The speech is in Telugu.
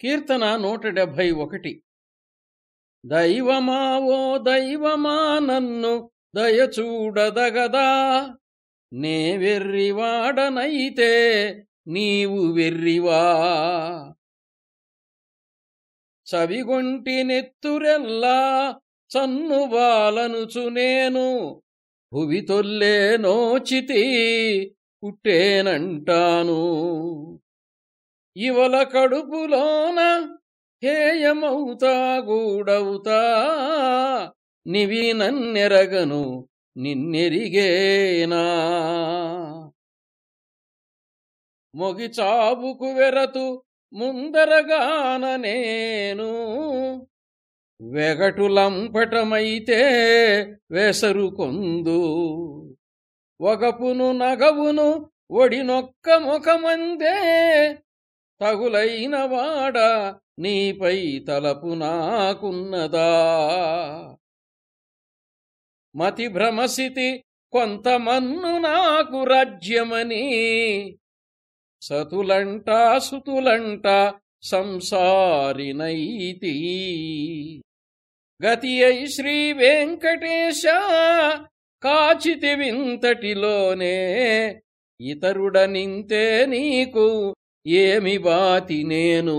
కీర్తన నూట డెబ్భై ఒకటి. దైవమా ఓ దైవమా నన్ను దయచూడదగదా? నే వెర్రివాడనైతే నీవు వెర్రివా? చవిగొంటి నెత్తురెల్లా చన్నువాలనుచు నేను భువి తొల్లే నోచితి పుట్టేనంటాను. ఇవల కడుపులోన హేయమవుతా గూడవుతా నివి నన్నెరగను నిన్నెరిగేనా. మొగి చావుకు వెరతు ముందరగాన నేను వెగటులంపటమైతే వెసరు కొందు. వగపును నగవును ఒడినొక్క ముఖమందే తగులైన వాడ నీపై తలపు నాకున్నదా. మతి భ్రమసితి కొంతమన్ను నాకు రాజ్యమని సతులంట సుతులంట సంసారినైతి. గతి అయి శ్రీ వెంకటేశ కాచితి వింతటిలోనే ఇతరుడనింతే నీకు ఏమి బాతి నేను?